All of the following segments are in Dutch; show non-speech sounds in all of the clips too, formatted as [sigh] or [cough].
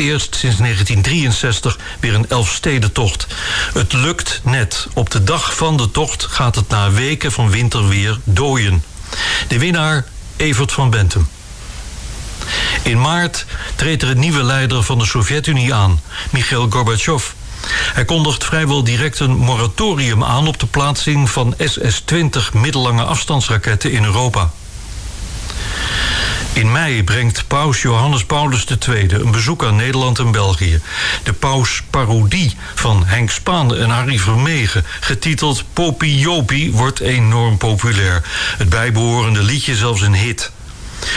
eerst sinds 1963 weer een Elfstedentocht. Het lukt net. Op de dag van de tocht gaat het na weken van winterweer dooien. De winnaar Evert van Bentum. In maart treedt er een nieuwe leider van de Sovjet-Unie aan, Michail Gorbachev. Hij kondigt vrijwel direct een moratorium aan op de plaatsing van SS-20 middellange afstandsraketten in Europa. In mei brengt paus Johannes Paulus II een bezoek aan Nederland en België. De paus-parodie van Henk Spaan en Harry Vermegen, getiteld Popiopi, wordt enorm populair. Het bijbehorende liedje zelfs een hit.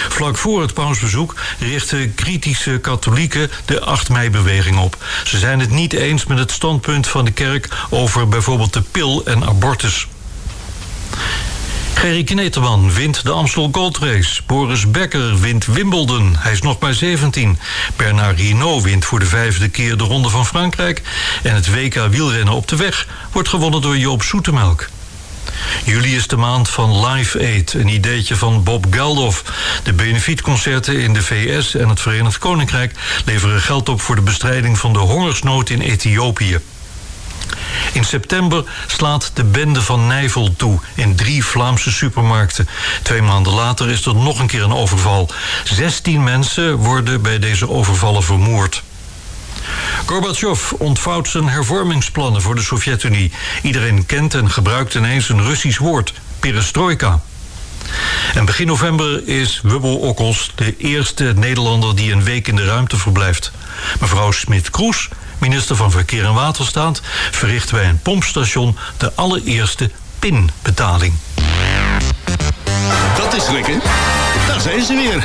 Vlak voor het pausbezoek richten kritische katholieken de 8 mei-beweging op. Ze zijn het niet eens met het standpunt van de kerk over bijvoorbeeld de pil en abortus. Gerry Kneteman wint de Amstel Gold Race. Boris Becker wint Wimbledon. Hij is nog maar 17. Bernard Hinault wint voor de vijfde keer de Ronde van Frankrijk. En het WK wielrennen op de weg wordt gewonnen door Joop Zoetemelk. Juli is de maand van Live Aid, een ideetje van Bob Geldof. De benefietconcerten in de VS en het Verenigd Koninkrijk leveren geld op voor de bestrijding van de hongersnood in Ethiopië. In september slaat de bende van Nijvel toe in drie Vlaamse supermarkten. Twee maanden later is er nog een keer een overval. 16 mensen worden bij deze overvallen vermoord. Gorbachev ontvouwt zijn hervormingsplannen voor de Sovjet-Unie. Iedereen kent en gebruikt ineens een Russisch woord, perestroika. En begin november is Wubbel Okkels de eerste Nederlander die een week in de ruimte verblijft. Mevrouw Smit-Kroes, minister van Verkeer en Waterstaat, verricht bij een pompstation de allereerste pinbetaling. Dat is lekker. Daar zijn ze weer.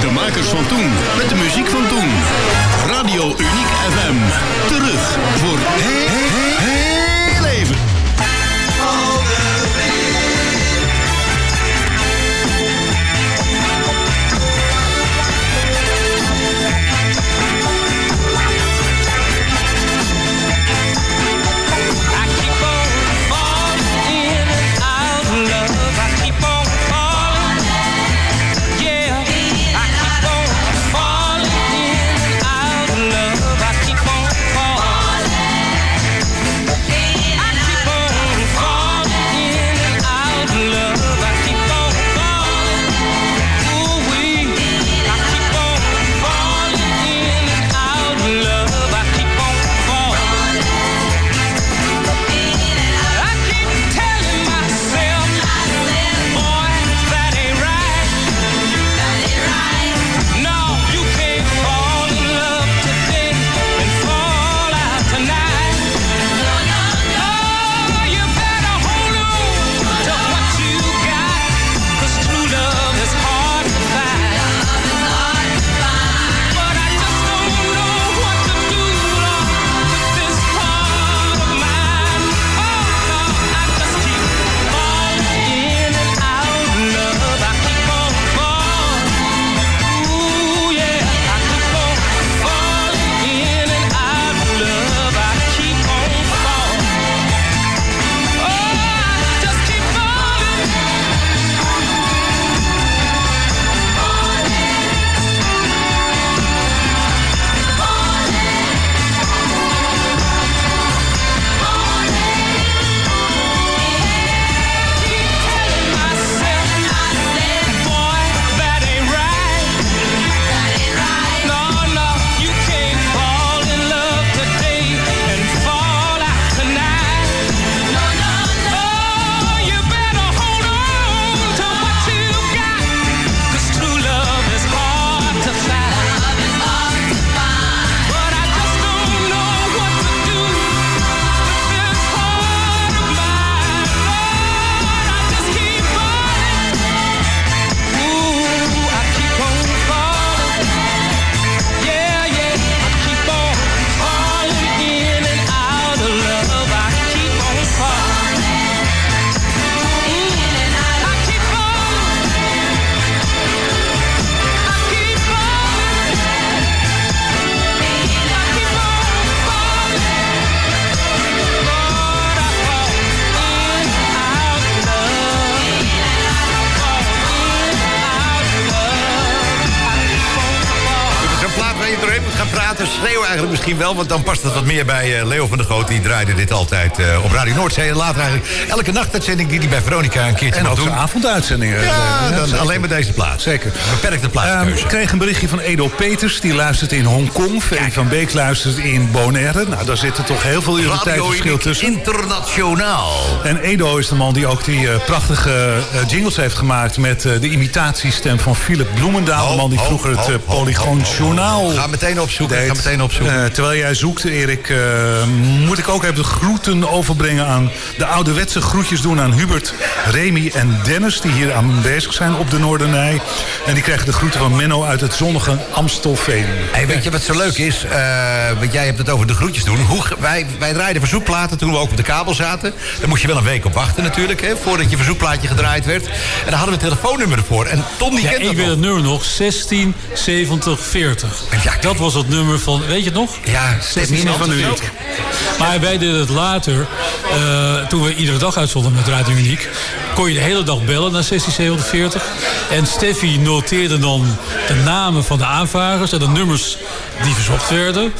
De makers van toen, met de muziek van toen. Radio Uniek FM. Terug voor heel wel... want dan past het wat meer bij eh, Leo van der Goot. Die draaide dit altijd eh, op Radio Noordzee. En later eigenlijk elke nachtuitzending die hij bij Veronica een keertje En mag ook doen. zijn avonduitzendingen. Ja, Eh, dan zeker. alleen met deze plaats. Zeker. Beperkte Ehm, plaatskeuze. ik kreeg een berichtje van Edo Peters. Die luistert in Hongkong. Ferry van Beek luistert in Bonaire. Nou, daar zitten toch heel veel uren tijdverschil tussen. Internationaal. En Edo is de man die ook die prachtige jingles heeft gemaakt... met de imitatiestem van Philip Bloemendaal. de man die vroeger het ho. Journaal Ga meteen opzoeken, ga meteen opzoeken. Eh, terwijl jij zoekt, Erik, eh, moet ik ook even de groeten overbrengen aan... de ouderwetse groetjes doen aan Hubert, Remy en Dennis... die hier aanwezig zijn op de Noordernij. En die krijgen de groeten van Menno uit het zonnige Amstelveen. Hey, weet je wat zo leuk is? Eh, want jij hebt het over de groetjes doen. Hoe, wij, wij draaiden verzoekplaten toen we ook op de kabel zaten. Daar moest je wel een week op wachten natuurlijk, hè, voordat je verzoekplaatje gedraaid werd. En daar hadden we een telefoonnummer ervoor. En Tom die Ja, kent ik dat weet nog. het nummer nog. 16 70 40. Ja, Dat was het nummer van, weet je het nog? Ja, meer van. 40. Maar wij deden het later, eh, toen we iedere dag uitzonden met Radio Uniek, kon je de hele dag bellen naar 16740. En Steffi noteerde dan de namen van de aanvragers en de nummers die verzocht werden.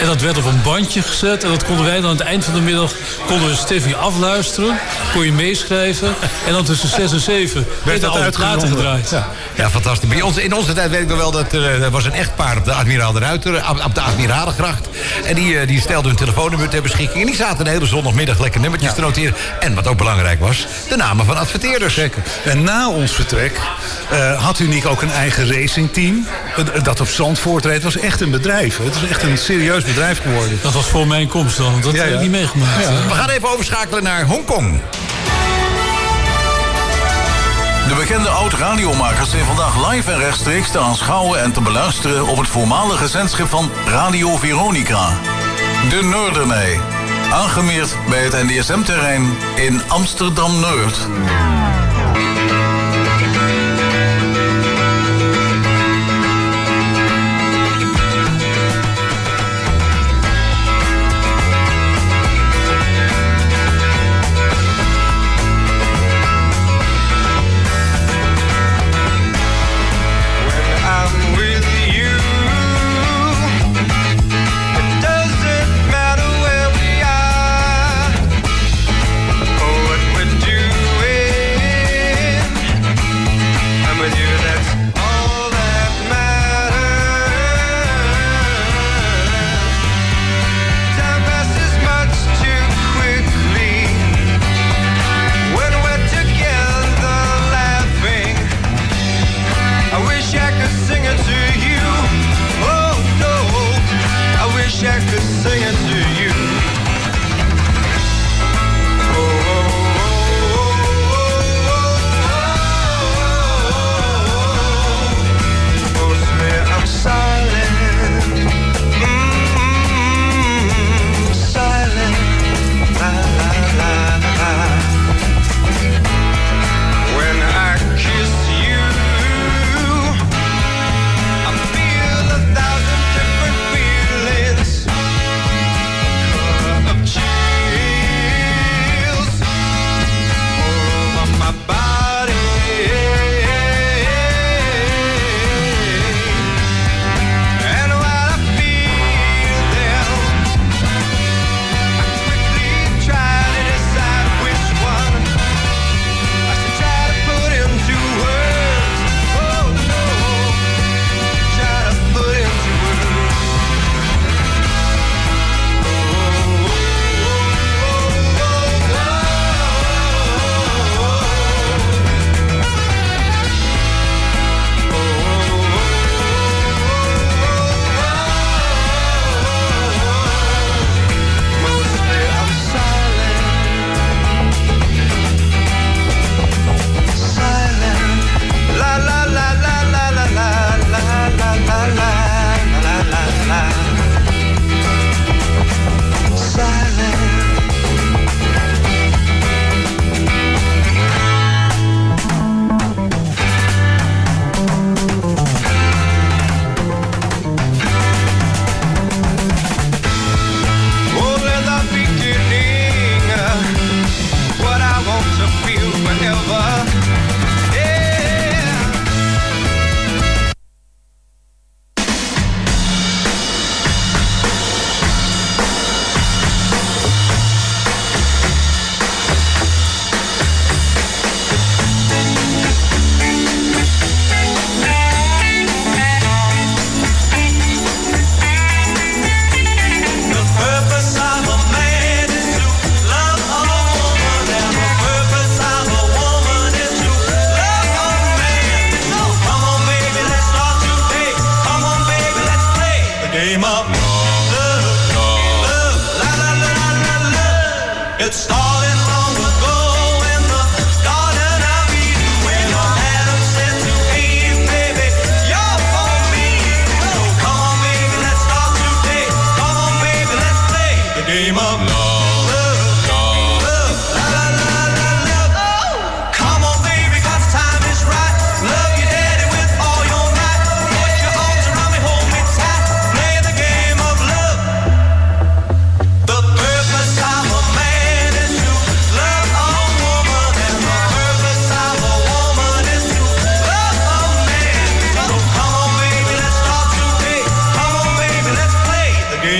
En dat werd op een bandje gezet. En dat konden wij dan aan het eind van de middag konden we Steffi afluisteren. Kon je meeschrijven. En dan tussen 6 en 7 werd dat uitgezonden. gedraaid. Ja. Ja, fantastisch. Bij ons, in onze tijd weet ik nog wel dat er, er was een echtpaar op de Admiraal de Ruiter, op, op de Admiralengracht. En die, eh, die stelde hun telefoonnummer ter beschikking. En die zaten de hele zondagmiddag lekker nummertjes te noteren. En wat ook belangrijk was, de namen van adverteerders. Zeker. En na ons vertrek eh, had Uniek ook een eigen racingteam. Dat op Zandvoort reed. Het was echt een bedrijf. Het is echt een serieus bedrijf geworden. Dat was voor mijn komst dan. Dat Ja, heb ik niet meegemaakt. We gaan even overschakelen naar Hongkong. De bekende oud-radiomakers zijn vandaag live en rechtstreeks te aanschouwen en te beluisteren op het voormalige zendschip van Radio Veronica. De Noordernij. Aangemeerd bij het NDSM-terrein in Amsterdam-Noord.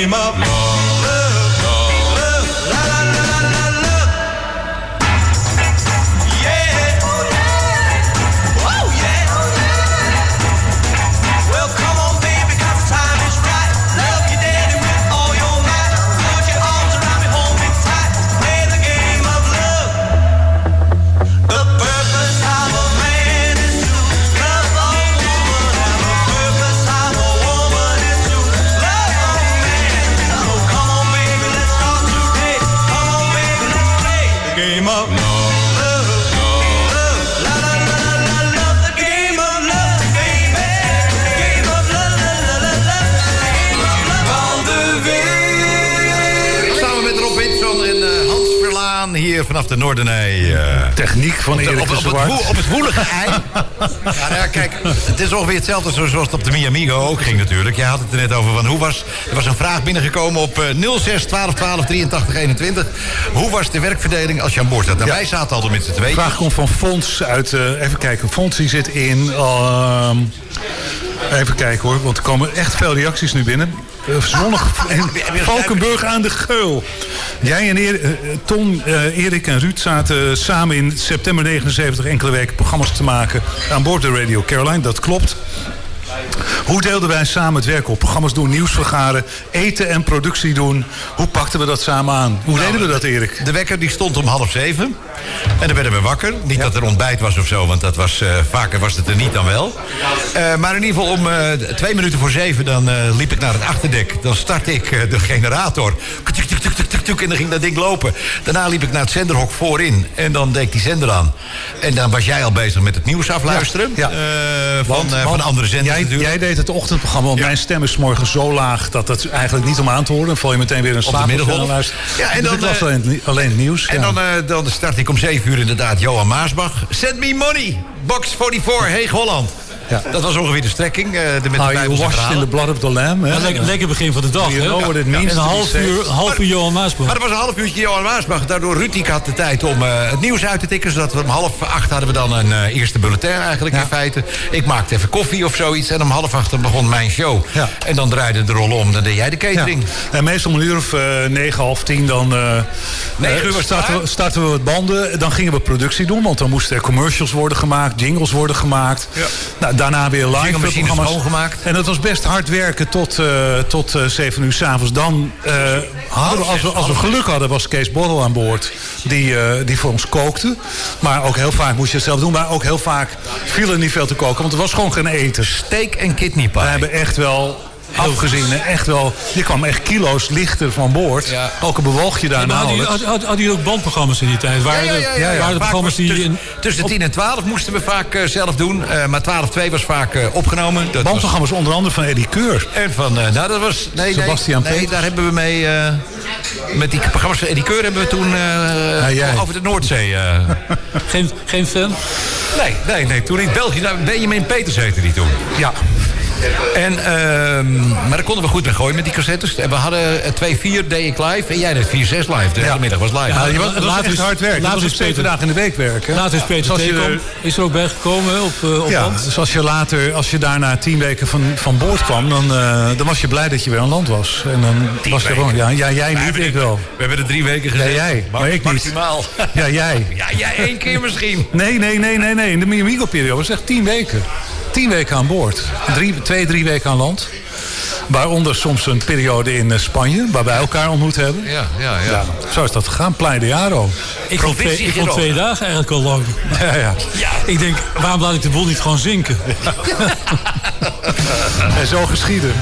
The game of Noordenij. eh, Techniek van op, de- Erik op, de op, het, Zwart. woe- op het woelige ei. [laughs] ja, nou ja, kijk, het is ongeveer hetzelfde zo- zoals het op de Miamigo ook ging natuurlijk. Jij had het er net over van hoe was... Er was een vraag binnengekomen op eh, 06 12 12 83 21. Hoe was de werkverdeling als je aan boord zat? Nou, Wij zaten altijd met z'n De tweeën. vraag komt van Fons uit... eh, even kijken, Fons die zit in... ehm, even kijken hoor, want er komen echt veel reacties nu binnen. Eh, zonnig en [laughs] Valkenburg aan de Geul. Jij en Eer- eh, Tom, eh, Erik en Ruud zaten samen in september 79 enkele weken programma's te maken aan boord de Radio Caroline. Dat klopt. Hoe deelden wij samen het werk op? Programma's doen, nieuws vergaren, eten en productie doen. Hoe pakten we dat samen aan? Hoe deden we dat, Erik? De wekker die stond om half zeven. En dan werden we wakker. Niet dat er ontbijt was of zo, want dat was, eh, vaker was het er niet dan wel. Eh, maar in ieder geval om eh, twee minuten voor zeven... dan liep ik naar het achterdek. Dan startte ik de generator. Tuk, tuk, tuk, tuk, tuk, tuk, en dan ging dat ding lopen. Daarna liep ik naar het zenderhok voorin. En dan deed ik die zender aan. En dan was jij al bezig met het nieuws afluisteren. Ja. van, Want- van andere zenders natuurlijk. Jij deed het ochtendprogramma, want mijn stem is morgen zo laag... dat het eigenlijk niet om aan te horen. Dan val je meteen weer een slaap. Ja, en dus dan, eh, alleen, het alleen het nieuws. En ja. dan, eh, dan start ik om 7 uur inderdaad Johan Maasbach. Send me money. Box 44, Heeg Holland. Ja. Dat was ongeveer de strekking. eh, de, met de you washed in the blood of the lamb. Hè? Een lekker, lekker begin van de dag, hè? En een half uur, half uur Johan Maasbach. Maar er was een half uurtje Johan Maasbach. Daardoor Rutik had de tijd om eh, het nieuws uit te tikken. Zodat we om half acht hadden we dan een eh, eerste bulletin eigenlijk in feite. Ik maakte even koffie of zoiets. En om half acht begon mijn show. Ja. En dan draaide de rol om. Dan deed jij de Ja. catering. En meestal om een uur of eh, negen, half tien dan Negen uur was het starten, we, starten we wat banden. Dan gingen we productie doen, want dan moesten er commercials worden gemaakt, jingles worden gemaakt. Nou, daarna weer live programma's. schoongemaakt. En dat was best hard werken tot, eh, tot eh, zeven uur s'avonds. Dan eh, hadden we, als we, als we geluk hadden, was Kees Borrel aan boord. Die, eh, die voor ons kookte. Maar ook heel vaak moest je het zelf doen. Maar ook heel vaak viel er niet veel te koken. Want er was gewoon geen eten. Steak en kidney pie. We hebben echt wel afgezien. Echt wel, je kwam echt kilo's lichter van boord. Ja. Ook een bewoog je daar Maar hadden jullie- had- jullie ook bandprogramma's in die tijd? Waren er- waren er Vaak programma's die... tussen, in- tussen 10 en 12 moesten we vaak eh, zelf doen. Eh, maar 12-2 was vaak eh, opgenomen. Dat was, Bandprogramma's onder andere van Eddie Keur. en van, nou dat was... Nee, Sebastian nee, nee, daar hebben we mee... met die programma's van Eddie Keur hebben we toen over de Noordzee... [laughs] Geen, geen fan? nee, nee, nee, toen in België. Nou, Benjamin Peters heette die toen. Ja. En, ehm, maar daar konden we goed mee gooien met die cassettes. En we hadden eh, 2-4 deed ik live en jij deed 4-6 live. De hele middag was live. Ja, je was, was is- hard werk. Dat later was is Peter- dagen in de week werken. Later is Peter Dus is er ook bij gekomen op, eh, op Ja, land. dus als je later, als je daarna tien weken van, van boord kwam, dan, eh, dan was je blij dat je weer aan land was. En dan was je gewoon, ja, ja jij niet, ik wel. We hebben er drie weken gezeten. jij, maar ik niet. Maximaal. Ja, jij. [laughs] Ja, jij één keer misschien. Nee, nee, nee, nee, nee. In de Miamigo-periode was echt tien weken. Tien weken aan boord. Drie, twee, drie weken aan land. Waaronder soms een periode in eh, Spanje, waar wij elkaar ontmoet hebben. Ja, ja, ja. Ja, zo is dat gegaan. Plein de Jaro. Ik vond, twee, ik vond twee dagen eigenlijk al lang. [laughs] Ja, ja. Ik denk, waarom laat ik de boel niet gewoon zinken? [laughs] En zo geschieden.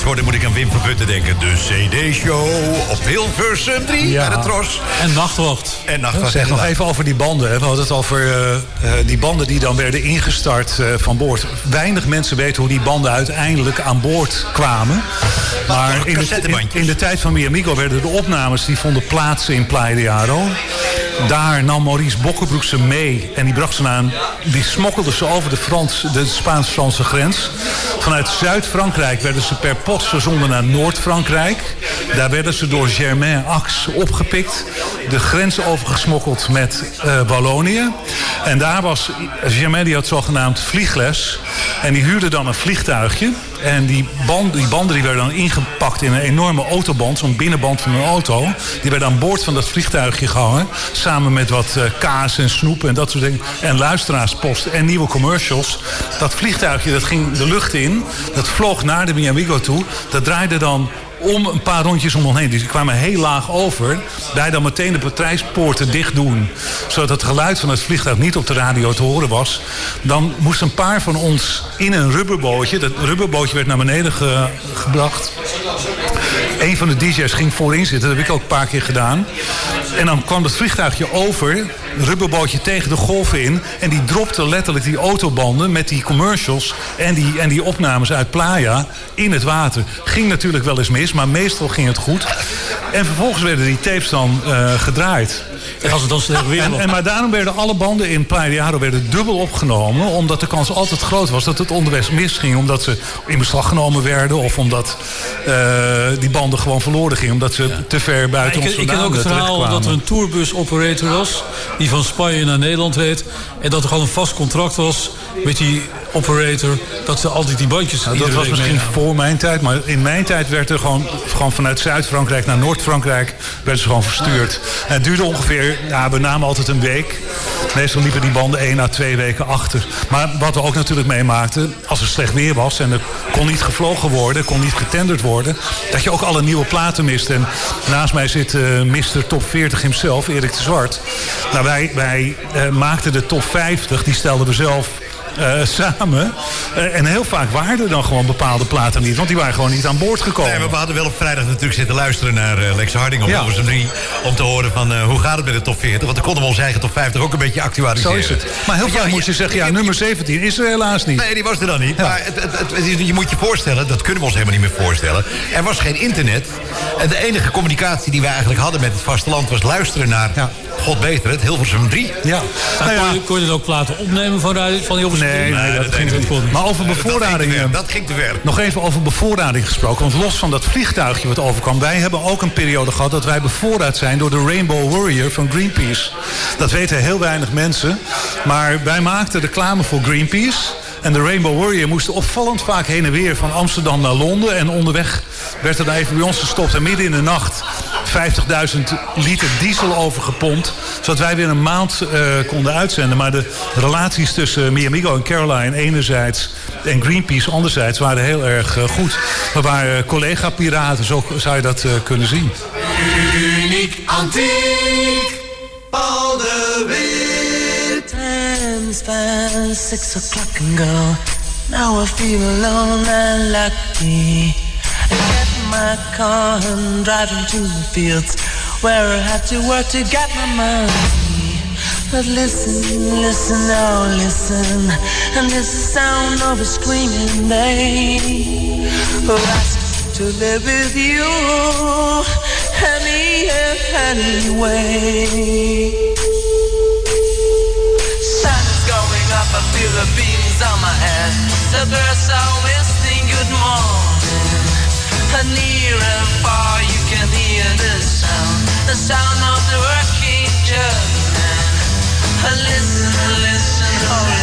Hoorde, moet ik aan Wim van Putten denken. De CD-show op Hilversum 3 Ja. bij de Tros. En nachtwacht. En nachtwacht. Zeg nog even over die banden. hè. We hadden het over eh, eh, die banden die dan werden ingestart eh, van boord. Weinig mensen weten hoe die banden uiteindelijk aan boord kwamen. Maar in de, in de tijd van Miamigo werden de opnames die vonden plaats in Playa de Aro. Daar nam Maurice Bokkenbroek ze mee. En die bracht ze naar Die smokkelde ze over de, de Spaans-Franse grens. Vanuit Zuid-Frankrijk werden ze per post verzonden naar Noord-Frankrijk. Daar werden ze door Germain Ax opgepikt. De grens overgesmokkeld met eh, Wallonië. En daar was Germain die had zogenaamd vliegles. En die huurde dan een vliegtuigje. En die, band, die banden die werden dan ingepakt in een enorme autoband, zo'n binnenband van een auto. Die werden aan boord van dat vliegtuigje gehangen. Samen met wat eh, kaas en snoep en dat soort dingen. En luisteraarspost en nieuwe commercials. Dat vliegtuigje dat ging de lucht in. Dat vloog naar de Miamigo toe. Dat draaide dan om een paar rondjes om ons heen. Dus die kwamen heel laag over. Daar dan meteen de patrijspoorten dicht doen. Zodat het geluid van het vliegtuig niet op de radio te horen was. Dan moesten een paar van ons in een rubberbootje. Dat rubberbootje werd naar beneden ge- gebracht. Een van de DJ's ging voorin zitten. Dat heb ik ook een paar keer gedaan. En dan kwam het vliegtuigje over, rubberbootje tegen de golven in. En die dropte letterlijk die autobanden met die commercials en die, en die opnames uit Playa in het water. Ging natuurlijk wel eens mis, maar meestal ging het goed. En vervolgens werden die tapes dan eh, gedraaid. En als het dan slecht weer En, maar daarom werden alle banden in Playa de Aro werden dubbel opgenomen. Omdat de kans altijd groot was dat het onderweg misging. Omdat ze in beslag genomen werden. Of omdat eh, die banden gewoon verloren gingen. Omdat ze te ver buiten ik, ons ik ken ook het verhaal dat er een tourbus operator was. Die van Spanje naar Nederland reed. En dat er gewoon een vast contract was met die operator. Dat ze altijd die bandjes Nou, dat was misschien voor mijn tijd. Maar in mijn tijd werd er gewoon, gewoon vanuit Zuid-Frankrijk naar Noord-Frankrijk... werden ze gewoon verstuurd. En het duurde ongeveer, ja, we namen altijd een week. Meestal liepen die banden één à twee weken achter. Maar wat we ook natuurlijk meemaakten... als er slecht weer was en er kon niet gevlogen worden... kon niet getenderd worden... dat je ook alle nieuwe platen mist. En naast mij zit eh Mr. Top 40 himself, Erik de Zwart. Nou, wij, wij eh, maakten de top 50, die stelden we zelf... eh, samen. Eh, en heel vaak waren er dan gewoon bepaalde platen niet. Want die waren gewoon niet aan boord gekomen. Nee, maar we hadden wel op vrijdag natuurlijk zitten luisteren naar eh, Lex Harding op Ja. Hilversum 3. Om te horen van hoe gaat het met de top 40. Want dan konden we onze eigen top 50 ook een beetje actualiseren. Zo is het. Maar heel vaak ja, moest je zeggen, ja, nummer 17 is er helaas niet. Nee, die was er dan niet. Maar het, het, je moet je voorstellen, dat kunnen we ons helemaal niet meer voorstellen. Er was geen internet. En de enige communicatie die wij eigenlijk hadden met het vasteland was luisteren naar, Ja. God beter het, Hilversum 3. Ja. Nou ja, kon, je, kon je ook platen opnemen van, van Hilversum? Nee, nee, dat ging niet. niet. Maar over Dat bevoorrading... eh, Dat ging te ver. Nog even over bevoorrading gesproken. Want los van dat vliegtuigje wat overkwam... wij hebben ook een periode gehad dat wij bevoorraad zijn... door de Rainbow Warrior van Greenpeace. Dat weten heel weinig mensen. Maar wij maakten reclame voor Greenpeace... En de Rainbow Warrior moest opvallend vaak heen en weer van Amsterdam naar Londen. En onderweg werd er dan even bij ons gestopt. En midden in de nacht 50.000 liter diesel overgepompt. Zodat wij weer een maand eh, konden uitzenden. Maar de relaties tussen Miamigo en Caroline enerzijds... en Greenpeace anderzijds waren heel erg eh, goed. We waren collega-piraten, zo zou je dat eh, kunnen zien. Uniek antiek. Paul de Wit. Time's past six o'clock and go. Now I feel alone and lucky. My car and drive into the fields where I had to work to get my money. But listen, listen, oh listen, and is the sound of a screaming babe who asked to live with you any anyway. Sun is going up, I feel the beams on my head. The birds are whistling good morning. Near and far you can hear the sound, the sound of the working German. Listen, listen, oh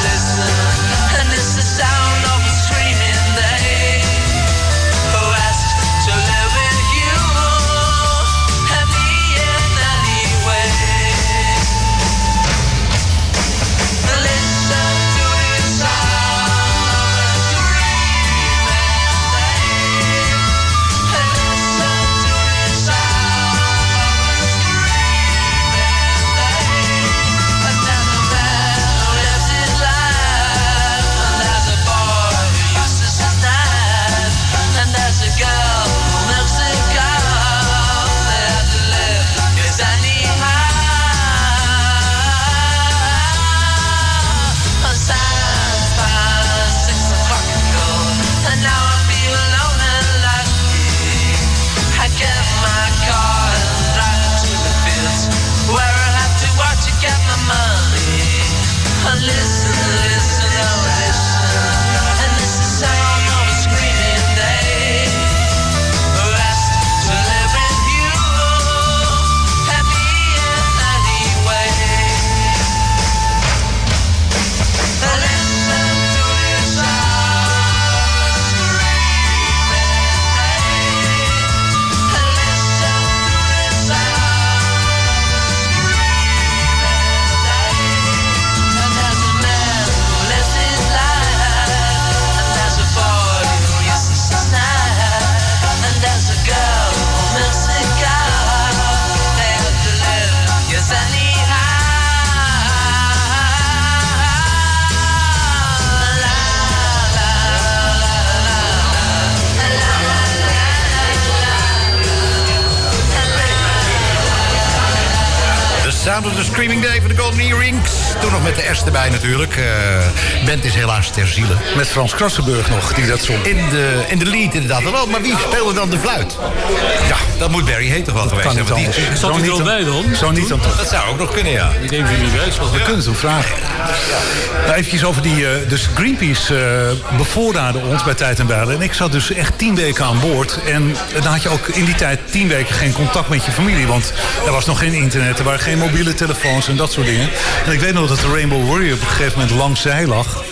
erbij natuurlijk. Eh band is helaas ter ziele. Met Frans Krassenburg nog, die dat zong. In de, in de lead inderdaad wel. Maar wie speelde dan de fluit? Ja, dat moet Barry Heet toch wel geweest Kan zijn. die- anders. Zat Zo hij er niet al dan- bij dan? Zo niet dan toch. Dat zou ook nog kunnen, ja. Ik denk dat niet bij was. We kunnen het hem vragen. Nou, eventjes over die... eh, dus Greenpeace eh bevoorraadde ons bij Tijd en Bijlen. En ik zat dus echt tien weken aan boord. En dan had je ook in die tijd tien weken geen contact met je familie. Want er was nog geen internet, er waren geen mobiele telefoons en dat soort dingen. En ik weet nog dat de Rainbow Warrior gegeven moment langs zij lag.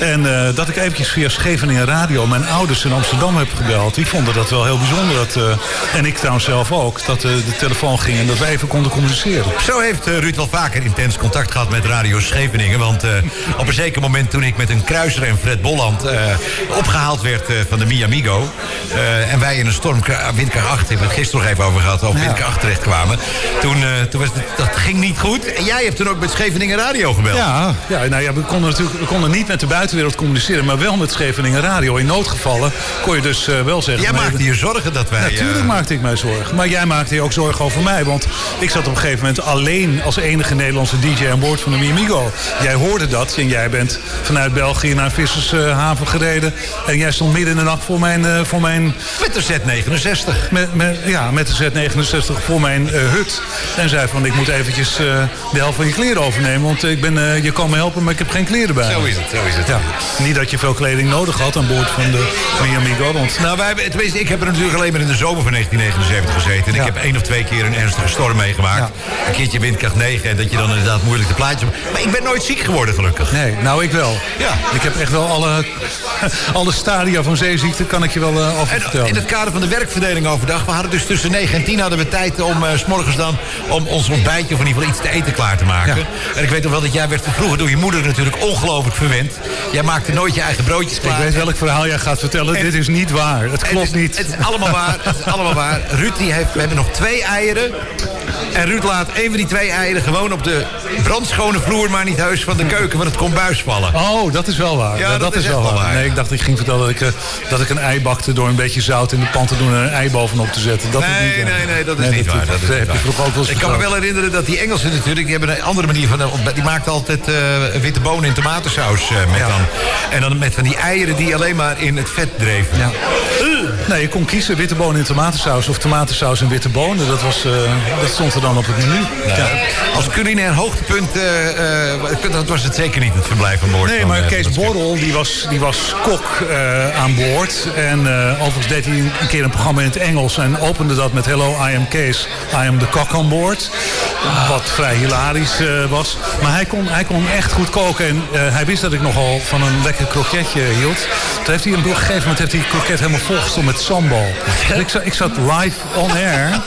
En eh, dat ik eventjes via Scheveningen Radio mijn ouders in Amsterdam heb gebeld. Die vonden dat wel heel bijzonder. Dat, eh, en ik trouwens zelf ook. Dat eh, de telefoon ging en dat we even konden communiceren. Zo heeft Ruud wel vaker intens contact gehad met Radio Scheveningen. Want op een zeker moment toen ik met een kruiser en Fred Bolland eh, opgehaald werd van de Miamigo. en wij in een storm windkracht 8, hebben het gisteren nog even over gehad, over windkracht 8 terecht kwamen. Toen, toen was het, dat ging niet goed. En jij hebt toen ook met Scheveningen Radio gebeld. Ja, ja, nou ja, we konden natuurlijk we konden niet met de buitenwereld communiceren, maar wel met Scheveningen Radio. In noodgevallen kon je dus eh, wel zeggen. Jij nee, maakte je zorgen dat wij... Natuurlijk eh, maakte ik mij zorgen. Maar jij maakte je ook zorgen over mij. Want ik zat op een gegeven moment alleen als enige Nederlandse DJ aan boord van de Miamigo. Jij hoorde dat en jij bent vanuit België naar Vissershaven gereden. En jij stond midden in de nacht voor mijn, eh, voor mijn Met de Z69. met, met, ja, met de Z69 voor mijn hut. En zei van, ik moet eventjes de helft van je kleren overnemen. Want ik ben, je kan me helpen, maar ik heb geen kleren bij. Zo is het, zo is het. Ja. Niet dat je veel kleding nodig had aan boord van de Miamigo. Want Nou, wij hebben, tenminste, ik heb er natuurlijk alleen maar in de zomer van 1979 gezeten. En Ja. ik heb één of twee keer een ernstige storm meegemaakt. Een keertje windkracht 9 en dat je dan inderdaad moeilijk de plaatjes... Maar ik ben nooit ziek geworden, gelukkig. nee, nou ik wel. Ja. Ik heb echt wel alle, [laughs] alle stadia van zeeziekte, kan ik je wel over En vertellen. in het kader van de werkverdeling overdag... we hadden dus tussen 9 en 10 hadden we tijd om eh, s morgens dan... om ons ontbijtje of in ieder geval iets te eten klaar te maken. En ik weet nog wel dat jij werd vroeger door je moeder natuurlijk ongelooflijk verwend. Jij maakte nooit je eigen broodjes Ik klaar. weet welk verhaal jij gaat vertellen. En- Dit is niet waar. Het Het klopt is, niet. Het is allemaal waar. Het is allemaal waar. Ruud die heeft, we hebben nog twee eieren. En Ruud laat een van die twee eieren gewoon op de brandschone vloer, maar niet heus van de keuken van het kombuis vallen. Oh, dat is wel waar. Ja, dat is wel waar. waar. Nee, ik dacht ik ging vertellen dat ik, eh, dat ik een ei bakte door een beetje zout in de pan te doen en een ei bovenop te zetten. Dat is nee, niet waar. nee, nee, dat is niet waar. Dat is heb niet je waar. vroeger ook wel eens Ik kan me wel herinneren dat die Engelsen natuurlijk, die hebben een andere manier van, die maakten altijd eh, witte bonen in tomatensaus eh, met Ja. dan. En dan met van die eieren die alleen maar in het vet dreven. Ja. Nee, je kon kiezen witte bonen in tomatensaus of tomatensaus en witte bonen. Dat, was, eh, dat stond er dan op het menu. Ja. Als culinair hoogtepunt, eh, eh, dat was het zeker niet, het verblijf aan boord. Nee, van, maar eh, Kees. Borrel die was, die was kok eh, aan boord. En eh, overigens deed hij een keer een programma in het Engels... en opende dat met Hello, I am Kees, I am the cock on board. Wat vrij hilarisch eh, was. Maar hij kon, hij kon echt goed koken. En eh, hij wist dat ik nogal van een lekker kroketje hield. Toen heeft hij een gegeven moment heeft hij het kroket helemaal volgestopt met sambal. Dus ik, zat, ik zat live on air. [laughs]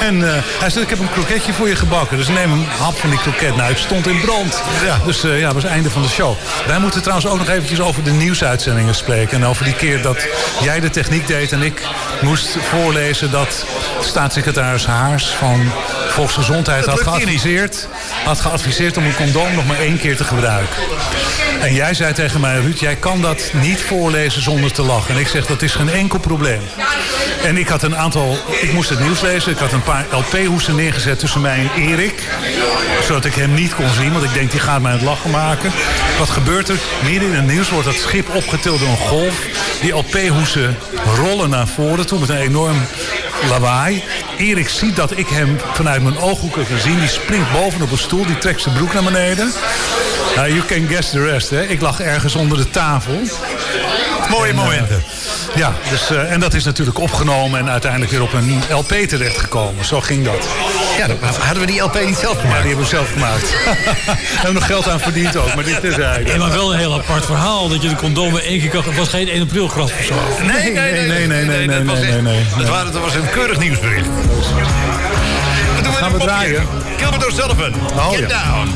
En eh, hij zei, ik heb een kroketje voor je gebakken. Dus neem een hap van die kroket. Nou, het stond in brand. Ja. Dus eh, ja, dat was het einde van de show. Wij moeten trouwens ook nog eventjes over de nieuwsuitzendingen spreken. En over die keer dat jij de techniek deed en ik moest voorlezen dat staatssecretaris Haars van Volksgezondheid had geadviseerd, had geadviseerd om een condoom nog maar één keer te gebruiken. En jij zei tegen mij, Ruud, jij kan dat niet voorlezen zonder te lachen. En ik zeg, dat is geen enkel probleem. En ik had een aantal, ik moest het nieuws lezen. Ik had een paar LP-hoesten neergezet tussen mij en Erik. Zodat ik hem niet kon zien, want ik denk, die gaat mij het lachen maken. Wat gebeurt er? Midden in het nieuws wordt dat schip opgetild door een golf. Die LP-hoesten rollen naar voren toe met een enorm lawaai. Erik ziet dat ik hem vanuit mijn ooghoeken kan zien. Die springt bovenop een stoel, die trekt zijn broek naar beneden. Nou, you can guess the rest, hè. Ik lag ergens onder de tafel. Mooie En, eh, momenten. Ja, dus, eh, en dat is natuurlijk opgenomen en uiteindelijk weer op een LP terechtgekomen. Zo ging dat. Ja, dan hadden we die LP niet zelf Ja, gemaakt. die hebben we zelf gemaakt. Daar hebben we nog geld aan verdiend ook, maar dit is Nee, eigenlijk. maar wel een heel apart verhaal. Dat je de condoom één keer. Het was geen 1 april grap of zo. Nee, nee, nee, nee, nee, nee, dat nee, was nee, nee, waren- Dat was een keurig nieuwsbericht. Wat doen we Gaan we draaien? Gilbert O'Sullivan. Oh, Get ja. down.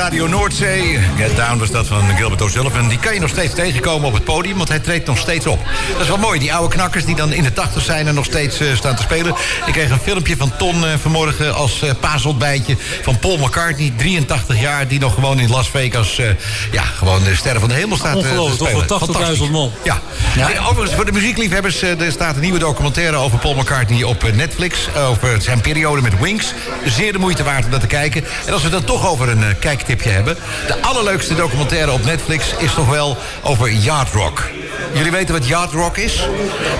Radio Noordzee. Get Down was dat van Gilbert O'Sullivan. Die kan je nog steeds tegenkomen op het podium, want hij treedt nog steeds op. Dat is wel mooi, die oude knakkers die dan in de tachtig zijn en nog steeds eh, staan te spelen. Ik kreeg een filmpje van Ton eh, vanmorgen als uh, paasontbijtje van Paul McCartney, 83 jaar, die nog gewoon in Las Vegas, eh, ja, gewoon de sterren van de hemel staat eh, te Ongelooflijk, toch? spelen. Voor 80.000 Fantastisch. man. Ja. En overigens, voor de muziekliefhebbers, er staat een nieuwe documentaire over Paul McCartney op Netflix. Over zijn periode met Wings. Zeer de moeite waard om dat te kijken. En als we dan toch over een eh, hebben. De allerleukste documentaire op Netflix is toch wel over Yard Rock. Jullie weten wat Yard Rock is?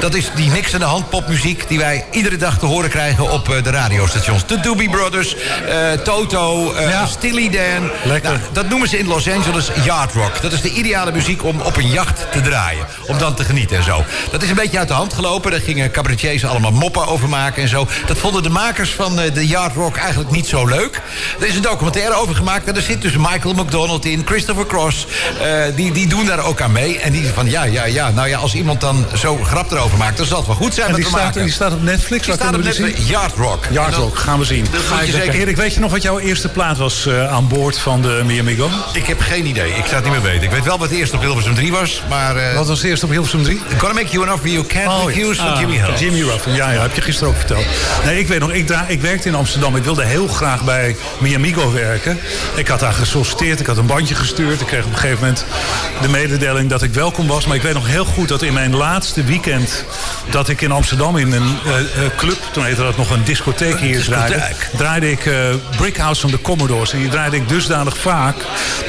Dat is die niks aan de hand popmuziek die wij iedere dag te horen krijgen op eh, de radiostations. De Doobie Brothers, eh, Toto, eh Stilly Dan. Nou, dat noemen ze in Los Angeles Yard Rock. Dat is de ideale muziek om op een jacht te draaien. Om dan te genieten en zo. Dat is een beetje uit de hand gelopen. Daar gingen cabaretiers allemaal moppen over maken en zo. Dat vonden de makers van de Yard Rock eigenlijk niet zo leuk. Er is een documentaire over gemaakt. En daar zit dus Michael McDonald in, Christopher Cross. eh, die, die doen daar ook aan mee. En die van ja, ja, ja. Nou ja, als iemand dan zo grap erover maakt... dan zal het wel goed zijn En wat die staat, maken. die staat op Netflix. Die staat op Netflix. zien? Yard Rock. Yard Rock, gaan we zien. Dat je zeker- Erik, weet je nog wat jouw eerste plaat was eh, aan boord van de Miami Go? Ik heb geen idee. Ik zou het niet meer weten. Ik weet wel wat de eerste op Hilversum 3 was. Maar... eh Wat was de eerste op Hilversum 3? Gonna make you offer you can't Oh, refuse van Ah, Jimmy Hill. Jimmy Ruffin, ja, ja, heb je gisteren ook verteld. Nee, ik weet nog, ik, dra- ik werkte in Amsterdam. Ik wilde heel graag bij Miamigo werken. Ik had daar gesolliciteerd, ik had een bandje gestuurd. Ik kreeg op een gegeven moment de mededeling dat ik welkom was. Maar ik weet nog heel goed dat in mijn laatste weekend... dat ik in Amsterdam in een eh, eh, club, toen heette dat nog een discotheek hier discotheek. draaide... draaide ik eh Brickhouse van de Commodores. En die draaide ik dusdanig vaak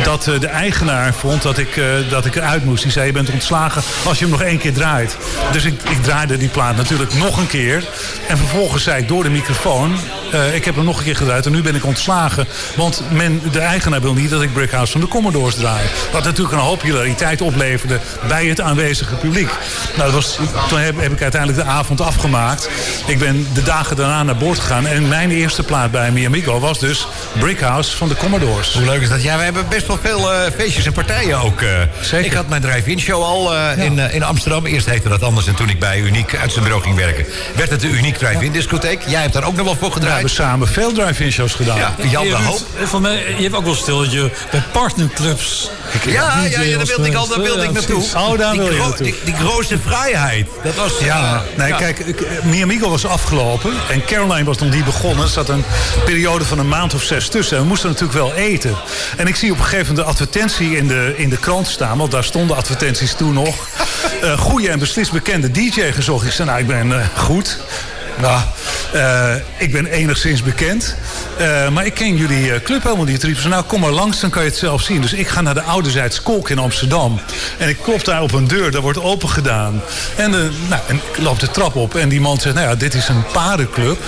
dat de eigenaar vond dat ik, dat ik eruit moest. Die zei, je bent ontslagen als je hem nog één keer draait. Dus ik, ik draaide die plaat natuurlijk nog een keer. En vervolgens zei ik door de microfoon... eh, ik heb hem nog een keer gedraaid en nu ben ik ontslagen. Want men, de eigenaar wil niet dat ik Brickhouse van de Commodores draai. Wat natuurlijk een hoop hilariteit opleverde bij het aanwezige publiek. Nou, dat was, toen heb, heb ik uiteindelijk de avond afgemaakt. Ik ben de dagen daarna naar boord gegaan. En mijn eerste plaat bij Miamigo was dus Brickhouse van de Commodores. Hoe leuk is dat? Ja, we hebben best wel veel eh, feestjes en partijen ook. eh. Zeker. Ik had mijn drive-in show al in, in Amsterdam. Eerst heette dat anders en toen ik bij Uniek uit zijn bureau ging werken... werd het de Uniek drive-in discotheek. Jij hebt daar ook nog wel voor gedraaid. Hebben samen veel drive-in shows gedaan. Ja, Jan de Hoop. eh, Van mij, je hebt ook wel stil dat je bij partnerclubs... Ja, ja, ja, daar wilde ik al daar wilde ik naartoe. Oh, daar die, wil je naartoe. Die, die grootste vrijheid. Dat was... Ja, nee, ja. kijk, Miamigo was afgelopen en Caroline was nog niet begonnen. Er zat een periode van een maand of zes tussen. En we moesten natuurlijk wel eten. En ik zie op een gegeven moment de advertentie in de, in de krant staan. Want daar stonden advertenties toen nog. Eh goede en beslist bekende DJ gezocht. Ik zei, nou, ik ben eh, goed. Nou, eh, ik ben enigszins bekend. Eh, maar ik ken jullie eh, club helemaal niet. Riepen ze, nou kom maar langs, dan kan je het zelf zien. Dus ik ga naar de Ouderzijds Kolk in Amsterdam. En ik klop daar op een deur, daar wordt open gedaan. En, eh, nou, en ik loop de trap op en die man zegt, nou ja, dit is een paardenclub.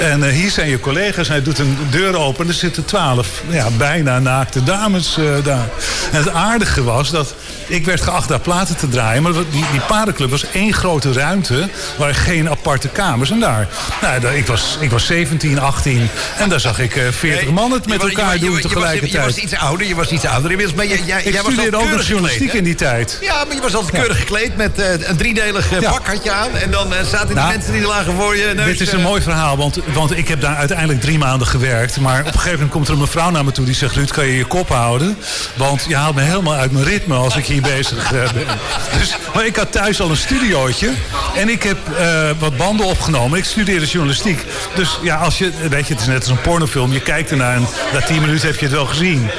En hier zijn je collega's. Hij doet een deur open en er zitten twaalf ja, bijna naakte dames daar. En het aardige was dat ik werd geacht daar platen te draaien. Maar die, die paardenclub was één grote ruimte, waar geen aparte kamers. Daar? Nou, ik was, ik was 17, 18 en daar zag ik eh 40 Nee, mannen het met was- elkaar was- je doen was- je was- tegelijkertijd. Je was iets ouder, je was iets ouder inmiddels. Maar jij, jij, ik jij was studeerde al ook nog journalistiek gekleed, in die tijd. Ja, maar je was altijd keurig gekleed met eh, een driedelig eh, Ja. pak had je aan. En dan eh, zaten die Nou, mensen die lagen voor je neus. Dit is een eh, mooi verhaal, want, want ik heb daar uiteindelijk drie maanden gewerkt. Maar op een gegeven moment komt er een mevrouw naar me toe die zegt... Ruud, kan je je kop houden? Want je haalt me helemaal uit mijn ritme als ik hier bezig eh, ben. [laughs] Dus, maar ik had thuis al een studiootje. En ik heb eh, wat banden opgenomen. Ik studeerde journalistiek. Dus ja, als je, weet je, het is net als een pornofilm. Je kijkt ernaar en na tien minuten heb je het wel gezien.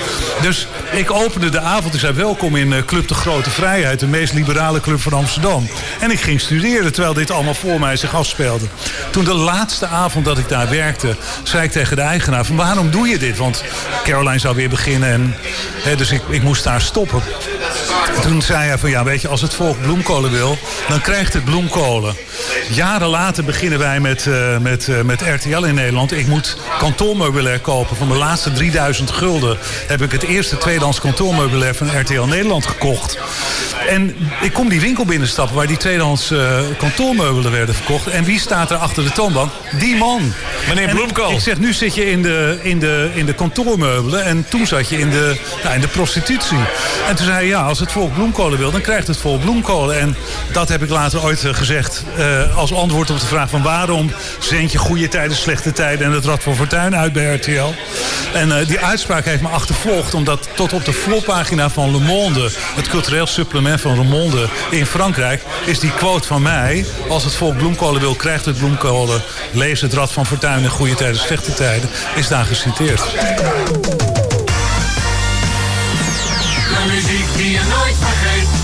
Dus ik opende de avond. Ik zei welkom in eh, Club de Grote Vrijheid. De meest liberale club van Amsterdam. En ik ging studeren terwijl dit allemaal voor mij zich afspeelde. Toen de laatste avond dat ik daar werkte, zei ik tegen de eigenaar van waarom doe je dit? Want Caroline zou weer beginnen en hè, dus ik, ik moest daar stoppen. Toen zei hij van ja, weet je, als het volk bloemkolen wil, dan krijgt het bloemkolen. Jaren later beginnen wij met, eh, met, eh, met RTL in Nederland. Ik moet kantoormeubilair kopen. Van mijn laatste 3000 gulden heb ik het eerste tweedehands kantoormeubilair van RTL Nederland gekocht. En ik kom die winkel binnenstappen waar die tweedehands eh, kantoormeubelen werden verkocht. En wie staat er achter de toonbank? Die man. Meneer En Bloemkool. Ik zeg, nu zit je in de, in de, in de kantoormeubelen en toen zat je in de, nou, in de prostitutie. En toen zei hij, ja, als het volk bloemkolen wil, dan krijgt het volk bloemkolen. En dat heb ik later ooit gezegd eh, als antwoord op de vraag van waarom zend je goede tijden, slechte tijden en het Rad van Fortuin uit bij RTL. En eh, die uitspraak heeft me achtervolgd, omdat tot op de voorpagina van Le Monde, het cultureel supplement van Le Monde in Frankrijk, is die quote van mij, als het volk bloemkolen wil, krijgt het bloemkolen. Lees het Rad van Fortuin in goede tijden, slechte tijden, is daar geciteerd. De muziek die je nooit vergeet.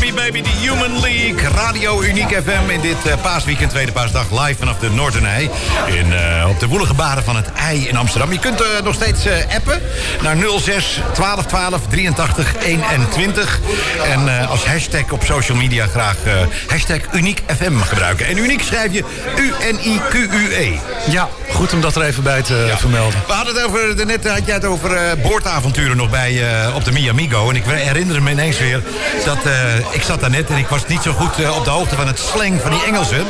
Me Baby, de Human League. Radio Uniek FM in dit eh, paasweekend, tweede paasdag, live vanaf de Noordernij. In, eh, op de woelige baren van het IJ in Amsterdam. Je kunt eh, nog steeds appen naar 06 12 12 83 21. En als hashtag op social media graag hashtag Uniek FM gebruiken. En Uniek schrijf je U-N-I-Q-U-E. Ja, goed om dat er even bij te vermelden. We hadden het over, daarnet had jij het over boordavonturen nog bij, op de Miamigo. En ik herinner me ineens weer dat ik zat daar net en ik was niet zo goed eh, op de hoogte van het slang van die Engelsen.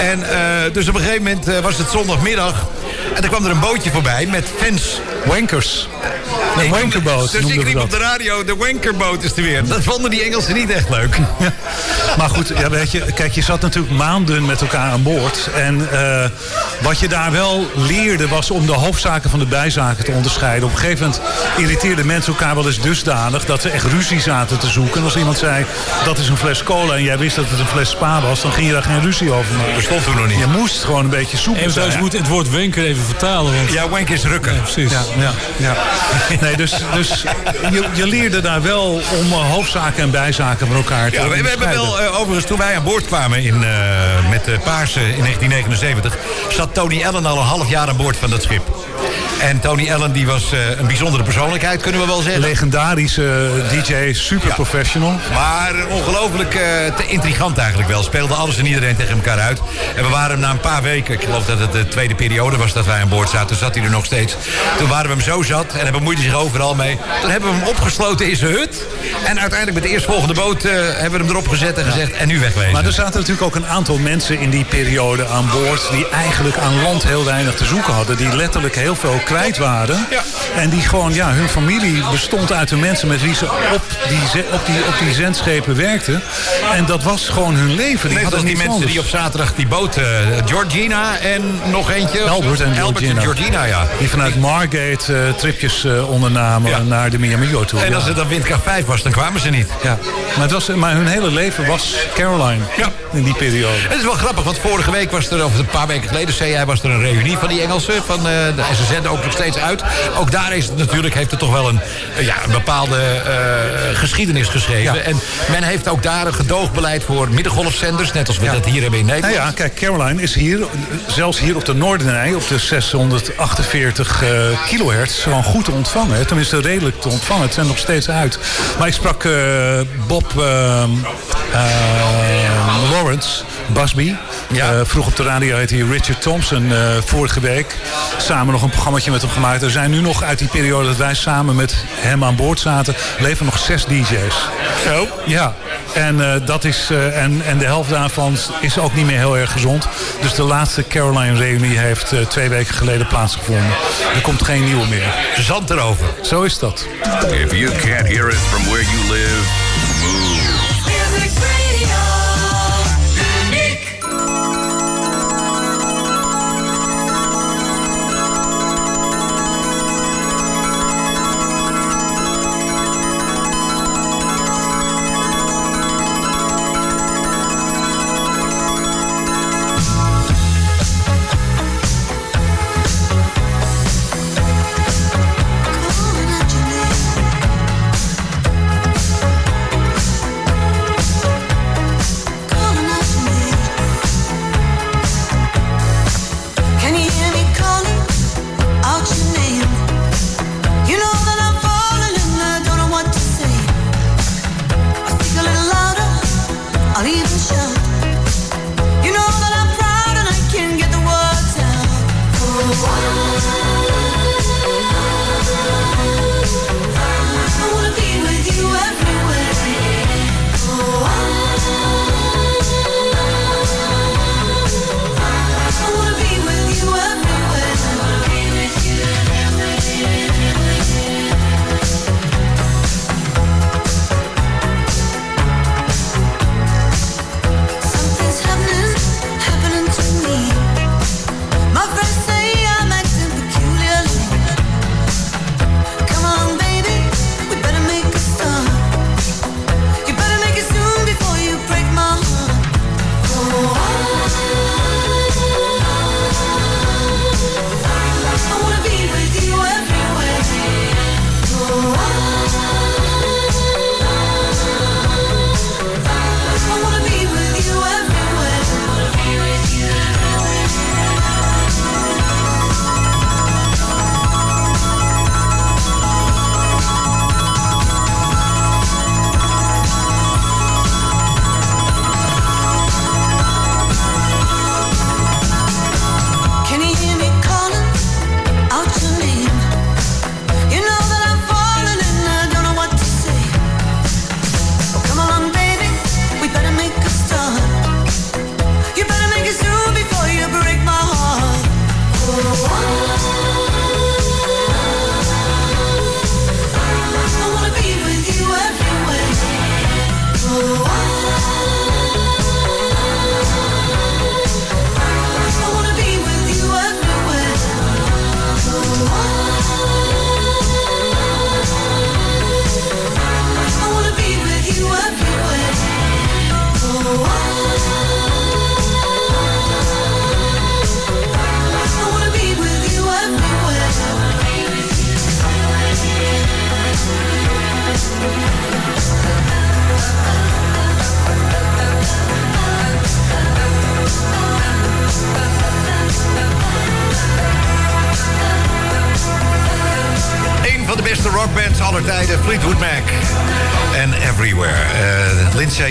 En eh, dus op een gegeven moment eh, was het zondagmiddag. En er kwam er een bootje voorbij met fans. Wankers. Nee, Een wankerboot Dus ik riep dat. op de radio, de wankerboot is er weer. Dat vonden die Engelsen niet echt leuk. [laughs] Maar goed, ja, weet je, kijk, je zat natuurlijk maanden met elkaar aan boord. En eh, wat je daar wel leerde was om de hoofdzaken van de bijzaken te onderscheiden. Op een gegeven moment irriteerden mensen elkaar wel eens dusdanig dat ze echt ruzie zaten te zoeken. En als iemand zei dat is een fles cola en jij wist dat het een fles spa was, dan ging je daar geen ruzie over maken. Bestond toen nog niet. Je moest gewoon een beetje soepel En trouwens moet het woord wenker even vertalen. Want... Ja, wank is rukken. precies. Ja, ja, ja. [laughs] Nee, dus, dus je, je leerde daar wel om eh, hoofdzaken en bijzaken van elkaar te Ja, we, we hebben wel, eh, overigens, toen wij aan boord kwamen in, eh, met de Paarsen in 1979... zat Tony Allen al een half jaar aan boord van dat schip. En Tony Allen die was een bijzondere persoonlijkheid, kunnen we wel zeggen. Legendarische DJ, super Ja. professional. Maar ongelooflijk te intrigant eigenlijk wel. Speelde alles en iedereen tegen elkaar uit. En we waren hem na een paar weken, ik geloof dat het de tweede periode was dat wij aan boord zaten. Zat hij er nog steeds. Toen waren we hem zo zat en hij bemoeide zich overal mee. Toen hebben we hem opgesloten in zijn hut. En uiteindelijk met de eerstvolgende boot eh, hebben we hem erop gezet en gezegd en nu wegwezen. Maar er zaten natuurlijk ook een aantal mensen in die periode aan boord... die eigenlijk aan land heel weinig te zoeken hadden. Die letterlijk heel veel kwijt waren. Ja. En die gewoon, ja, hun familie bestond uit de mensen... met wie ze op die, op die, op die zendschepen werkten. En dat was gewoon hun leven. Die hadden die mensen die op zaterdag die boot... eh, Georgina en nog eentje. Albert en Georgina. Georgina, ja. Die vanuit Margate eh, tripjes eh, ondernamen Ja. naar de Miami toe. En als het dan windkracht 5 was, dan kwamen ze niet. Ja. Maar, het was, maar hun hele leven was Caroline Ja. in die periode. Het is wel grappig, want vorige week was er, of een paar weken geleden, zei jij, was er een reunie van die Engelsen. Van, eh, de, en ze zenden ook nog steeds uit. Ook daar is het natuurlijk, heeft het toch wel een, eh, ja, een bepaalde eh, geschiedenis geschreven. Ja. En men heeft ook daar een gedoogbeleid voor middengolfzenders, net als we dat hier hebben in Nederland. Nou ja, kijk, Caroline is hier, zelfs hier op de Noordenij, op de 648 eh, kilohertz, gewoon goed te ontvangen. Tenminste, redelijk te ontvangen. Het zijn nog steeds uit. Maar ik sprak eh, Bob ehm, eh, Lawrence, Busby. Ja. Eh, vroeg op de radio heette hij Richard Thompson eh, vorige week. Samen nog een programmaatje met hem gemaakt. Er zijn nu nog uit die periode dat wij samen met hem aan boord zaten, leven nog zes DJ's. Zo. Ja, en, eh, dat is, eh, en, en de helft daarvan is ook niet meer heel erg gezond. Dus de laatste Caroline-reunie heeft eh, twee weken geleden plaatsgevonden. Er komt geen nieuwe meer. Zand erover. Zo is dat. If you can't hear it from where you live, move.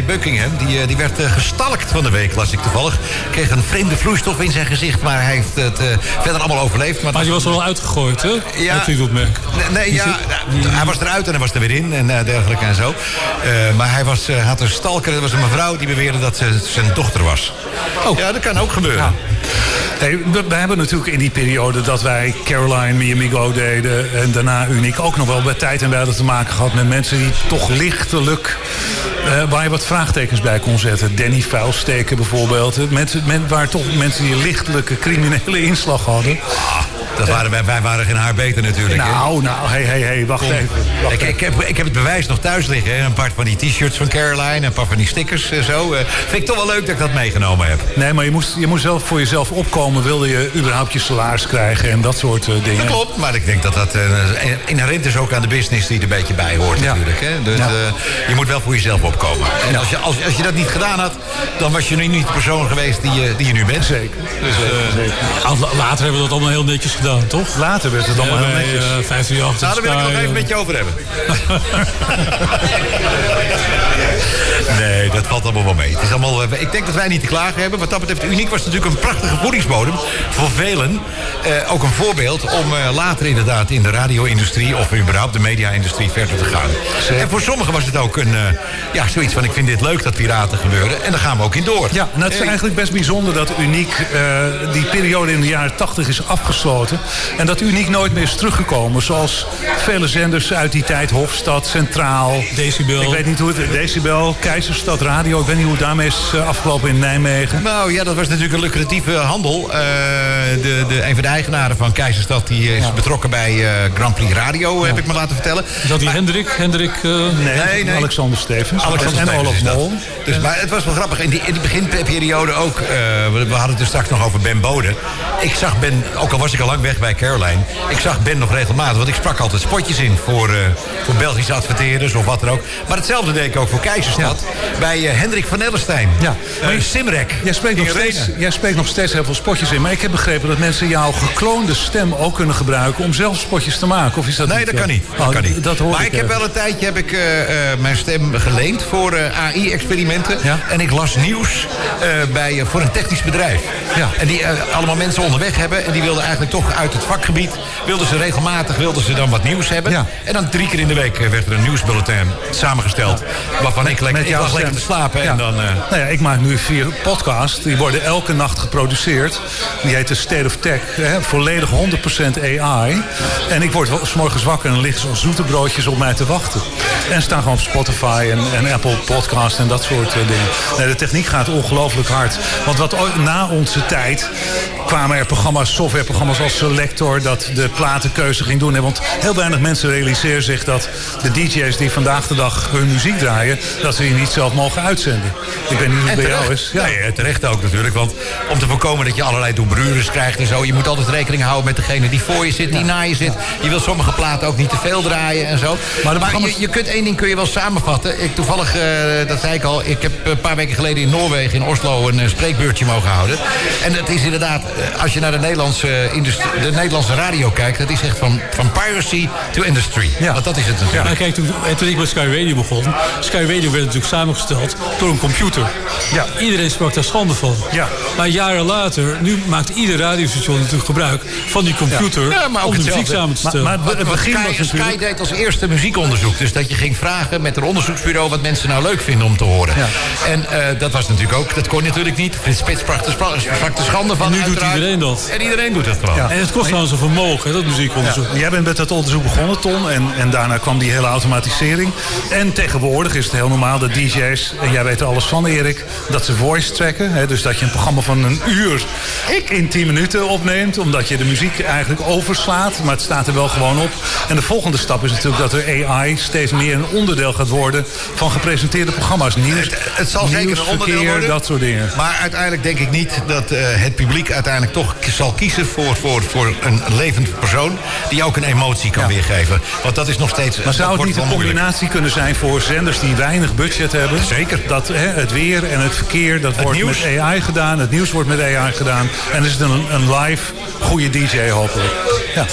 Buckingham, die, eh, die werd eh, gestalkt van de week, las ik toevallig. Kreeg een vreemde vloeistof in zijn gezicht, maar hij heeft het eh, verder allemaal overleefd. Maar die was er wel uitgegooid, hè? Ja. Met Fleetwood Mac. Nee, nee Die ja, nou, hij was eruit en hij was er weer in en dergelijke en zo. Maar hij was, had een stalker, dat was een mevrouw die beweerde dat ze zijn dochter was. Oh. Ja, dat kan ook gebeuren. Hey, we, we hebben natuurlijk in die periode dat wij Caroline, Me Amigo deden... en daarna Uniek ook nog wel bij tijd en wijle te maken gehad... met mensen die toch lichtelijk... eh, waar je wat vraagtekens bij kon zetten. Danny Vuilsteken bijvoorbeeld. Mensen, men, waar toch mensen die lichtelijke criminele inslag hadden. Dat waren, wij, wij waren geen haar beter natuurlijk. hè. Nou, nou, hé, hé, hé, wacht Kom. even. Wacht Ik, even. ik, heb, ik heb het bewijs nog thuis liggen. hè. Een paar van die t-shirts van Caroline. Een paar van die stickers en zo. Eh, vind ik toch wel leuk dat ik dat meegenomen heb. Nee, maar je moest, je moest zelf voor jezelf opkomen. Wilde je überhaupt je salaris krijgen en dat soort eh, dingen. Dat klopt, maar ik denk dat dat eh, inherent is ook aan de business die er een beetje bij hoort Ja. natuurlijk. Hè? Dus Ja. eh, je moet wel voor jezelf opkomen. En als, je, als, als je dat niet gedaan had, dan was je nu niet de persoon geweest die je, die je nu bent. Zeker. Dus, eh, la- Later hebben we dat allemaal heel netjes gedaan, toch? Later werd het allemaal Ja, heel netjes. eh, 538 nou, daar wil ik nog Sky, even eh, met je over hebben. [laughs] Nee, dat valt allemaal wel mee. Het is allemaal, eh, ik denk dat wij niet te klagen hebben. Wat dat betreft, Uniek was natuurlijk een prachtige voedingsbodem voor velen. Eh, ook een voorbeeld om eh, later inderdaad in de radio-industrie... of überhaupt de media-industrie verder te gaan. En voor sommigen was het ook een, ja, zoiets van... ik vind dit leuk dat piraten gebeuren. En daar gaan we ook in door. Ja, nou, het is eigenlijk best bijzonder dat Uniek eh, die periode in de jaren 80 is afgesloten. En dat Uniek nooit meer is teruggekomen. Zoals vele zenders uit die tijd, Hofstad, Centraal. Decibel. Ik weet niet hoe het... Decibel, Keizerstad Radio. Ik weet niet hoe het daarmee is eh, afgelopen in Nijmegen. Nou ja, dat was natuurlijk een lucratieve handel. Eh, de, de, een van de eigenaren van Keizerstad die is betrokken bij eh, Grand Prix Radio, heb ik me laten vertellen. Is dat die Hendrik? Hendrik eh, Nee, Nee, nee. Alexander Stevens. Alexander en Olaf. Mol. Dus, maar het was wel grappig. In die, in die beginperiode ook. eh, we, we hadden het er straks nog over Ben Bode. Ik zag Ben, ook al was ik al lang weg bij Caroline. Ik zag Ben nog regelmatig. Want ik sprak altijd spotjes in voor, eh, voor Belgische adverteerders of wat dan ook. Maar hetzelfde deed ik ook voor Keizerstad. Bij eh, Hendrik van Ellenstein. Ja. Eh, Simrek. Jij spreekt, nog steeds, jij spreekt nog steeds heel veel spotjes in. Maar ik heb begrepen dat mensen jouw gekloonde stem ook kunnen gebruiken... om zelf spotjes te maken. Of is dat Nee, niet dat zo? kan niet. Dat Oh, kan niet. Dat hoor maar ik, heb wel een tijdje heb ik, mijn stem geleend voor AI-experimenten. Ja. En ik las nieuws bij, voor een technisch bedrijf. Ja. En die allemaal mensen onderweg hebben. En die wilden eigenlijk toch uit het vakgebied. Wilden ze regelmatig wilden ze dan wat nieuws hebben. Ja. En dan drie keer in de week eh, werd er een nieuwsbulletin samengesteld. Waarvan ik, lekker, ik lag lekker te slapen. Ja. En dan, eh, Nou ja, ik maak nu vier podcasts. Die worden elke nacht geproduceerd. Die heet de State of Tech. Hè, volledig 100% AI. En ik word wel 's morgens wakker en liggen zo'n zoete broodjes op mij te wachten. En staan gewoon op Spotify en, en Apple Podcast en dat soort eh, dingen. Nee, de techniek gaat ongelooflijk hard. Want wat ooit na onze tijd kwamen er programma's, softwareprogramma's als Selector... dat de platenkeuze ging doen. hè. Want heel weinig mensen realiseren zich dat de DJ's die vandaag de dag hun muziek draaien... dat ze die niet zelf mogen uitzenden. Ik weet niet hoe het bij jou is. Ja. Nee, eh, terecht ook natuurlijk. Want om te voorkomen dat je allerlei doublures krijgt en zo... je moet altijd rekening houden met degene die voor je zit, die na je zit. Je wil sommige platen ook niet te veel draaien en zo. Maar, je, je kunt één ding kun je wel samenvatten. Ik, toevallig, eh, dat zei ik al... ik heb een paar weken geleden in Noorwegen, in Oslo... een eh, spreekbeurtje mogen houden. En het is inderdaad, als je naar de Nederlandse, industrie, de Nederlandse radio kijkt... dat is echt van, van piracy to industry. Ja. Want dat is het natuurlijk. Maar kijk, toen, en toen ik met Sky Radio begon... Sky Radio werd natuurlijk samengesteld door een computer. Ja. Iedereen sprak daar schande van. Ja. Maar jaren later, nu maakt ieder radiostation natuurlijk gebruik... van die computer Ja, maar om de muziek samen te stellen. maar het begin Sky, was. Sky deed als eerste muziekonderzoek. Dus dat je ging vragen met een onderzoeksbureau... wat mensen nou leuk vinden om te horen. Ja. En eh, dat was natuurlijk ook... Dat kon natuurlijk niet. Frits Spits sprak de, schande van. En nu doet uiteraard. Iedereen dat. En iedereen doet dat gewoon. Ja. En het kost trouwens een vermogen, dat muziekonderzoek. Ja, jij bent met dat onderzoek begonnen, Ton. En, en daarna kwam die hele automatisering. En tegenwoordig is het heel normaal dat DJ's, en jij weet er alles van, Erik, dat ze voice tracken. Hè, dus dat je een programma van een uur in 10 minuten opneemt. Omdat je de muziek eigenlijk overslaat. Maar het staat er wel gewoon op. En de volgende stap is natuurlijk dat er AI steeds meer een onderdeel gaat worden van gepresenteerde programma's. Nieuws, Het, het zal zeker een onderdeel verkeer, worden. dat soort dingen. Maar uiteindelijk denk ik niet dat eh, het publiek uiteindelijk toch k- zal kiezen voor, voor, voor een levend persoon die ook een emotie kan weergeven. Want dat is nog steeds. Maar zou het niet een moeilijk. combinatie kunnen zijn voor zenders die weinig budget hebben? Zeker. Dat hè, het weer en het verkeer, dat wordt nieuws. met AI gedaan. Het nieuws wordt met AI gedaan. En is het een, een live goede DJ hopelijk. Ja.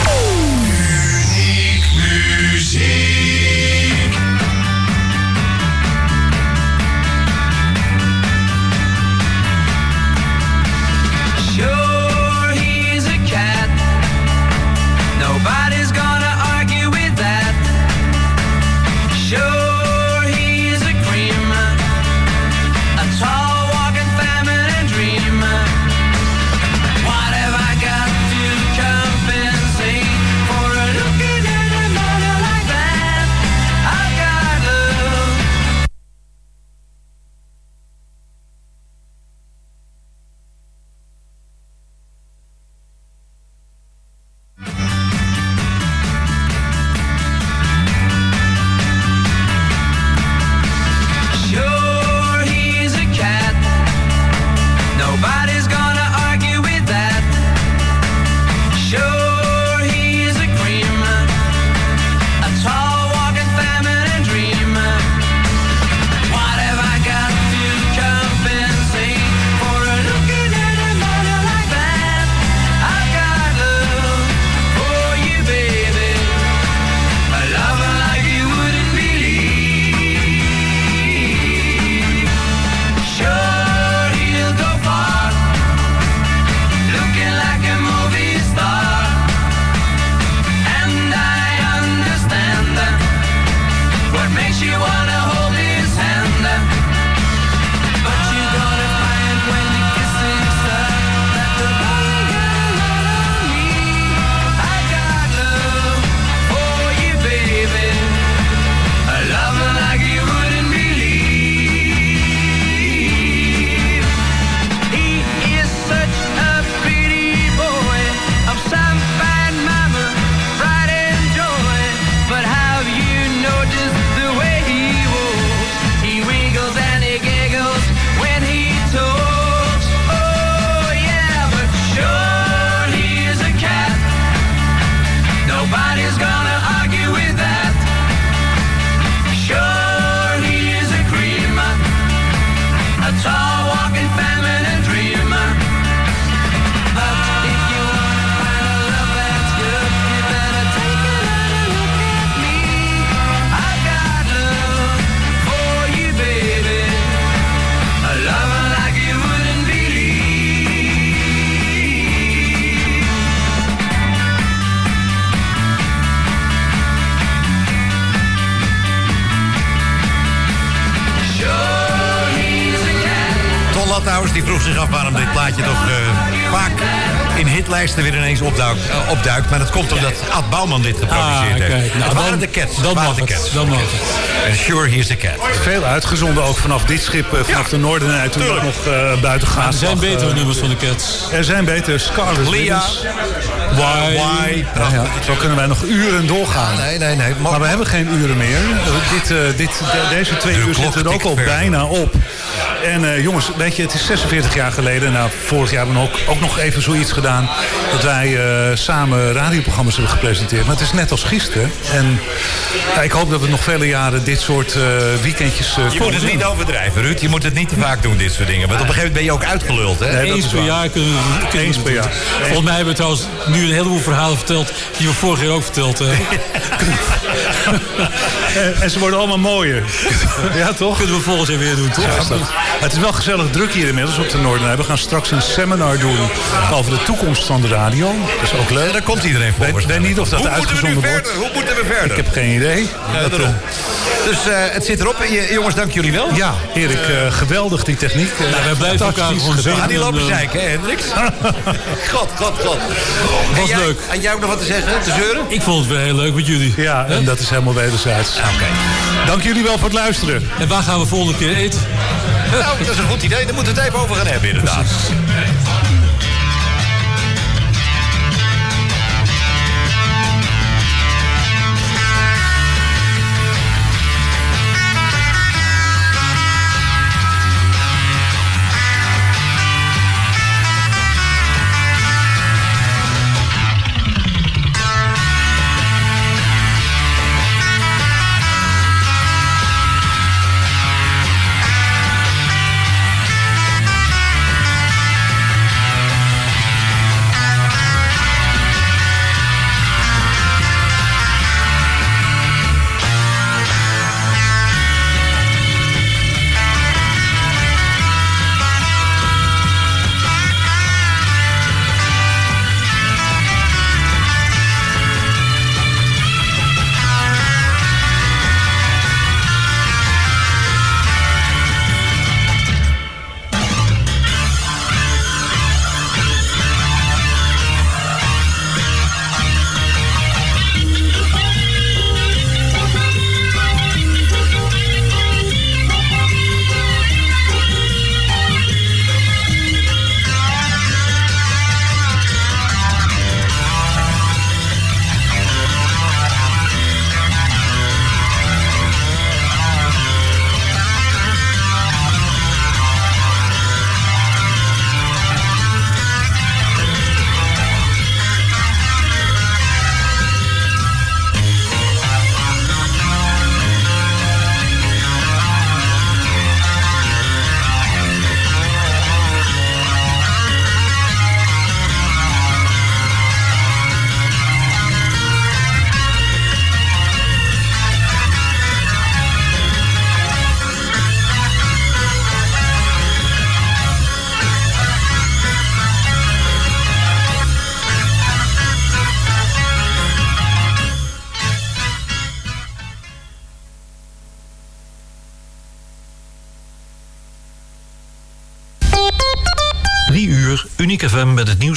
Weer ineens opduikt, eh, opduikt. Maar dat komt omdat Ad Bouwman dit geproduceerd Ah, heeft. Nou, het waren dan- de Cats. dan het waren mag de het. Cats. Dan mag Oké. En Sure, here's the cat. Veel uitgezonden ook vanaf dit schip, eh, vanaf de Noordernijd toen dat nog uh, buiten gaat. er zijn betere nummers van de Cats. Er zijn betere. Scarlet. Ribbons. Why? Why? Ja, ja. Zo kunnen wij nog uren doorgaan. Nee, nee, nee. Maar we hebben geen uren meer. Dit, eh, dit, de- deze twee De uur zitten er ook al bijna op. En eh, jongens, weet je, het is 46 jaar geleden. Nou, vorig jaar hebben we ook, ook nog even zoiets gedaan. Dat wij eh, samen radioprogramma's hebben gepresenteerd. Maar het is net als gisteren. En ja, ik hoop dat we nog vele jaren dit soort eh, weekendjes... eh, Je moet het doen. niet overdrijven, Ruud. Je moet het niet te vaak doen, dit soort dingen. Want op een gegeven moment ben je ook uitgeluld, hè? Nee, dat Eens is per waar. jaar kunnen we, kunnen we Eens per jaar. Volgens mij hebben we trouwens nu een heleboel verhalen verteld... die we vorig jaar ook verteld hebben. [laughs] [laughs] En, en ze worden allemaal mooier. ja, toch? kunnen we volgend jaar weer doen, toch? Ja, is dat. Het is wel gezellig druk hier inmiddels op de Noorderlijn. We gaan straks een seminar doen over de toekomst van de radio. Dat is ook leuk. Ja, daar komt iedereen voor. Ik weet, niet of dat Hoe moeten we nu uitgezonden verder? wordt. Hoe moeten we verder? Ik heb geen idee. Ja, daarom. Dus eh, het zit erop. Je- Jongens, dank jullie wel. Ja, Erik, eh, geweldig die techniek. Eh, Nou, wij blijven elkaar gewoon zeggen. Ah, die lopen eh, zeiken, hè, Hendricks? [laughs] god, god, god. En Was jij- leuk. En jij ook nog wat te zeggen, te zeuren? Ik vond het weer heel leuk met jullie. Ja, en dat is helemaal wederzijds. Oké. Dank jullie wel voor het luisteren. En waar gaan we volgende keer eten? Nou, dat is een goed idee. Daar moeten we het even over gaan hebben, inderdaad.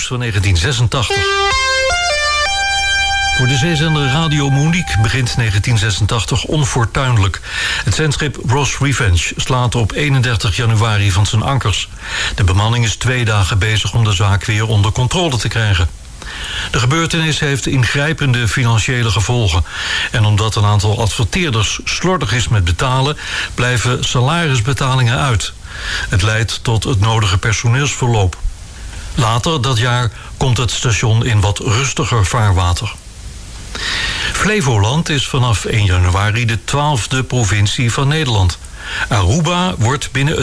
Van 1986. Voor de zeezender Radio Monique begint 1986 onfortuinlijk. Het zendschip Ross Revenge slaat op 31 januari van zijn ankers. De bemanning is twee dagen bezig om de zaak weer onder controle te krijgen. De gebeurtenis heeft ingrijpende financiële gevolgen. En omdat een aantal adverteerders slordig is met betalen... blijven salarisbetalingen uit. Het leidt tot het nodige personeelsverloop. Later dat jaar komt het station in wat rustiger vaarwater. Flevoland is vanaf 1 januari de twaalfde provincie van Nederland. Aruba wordt binnen het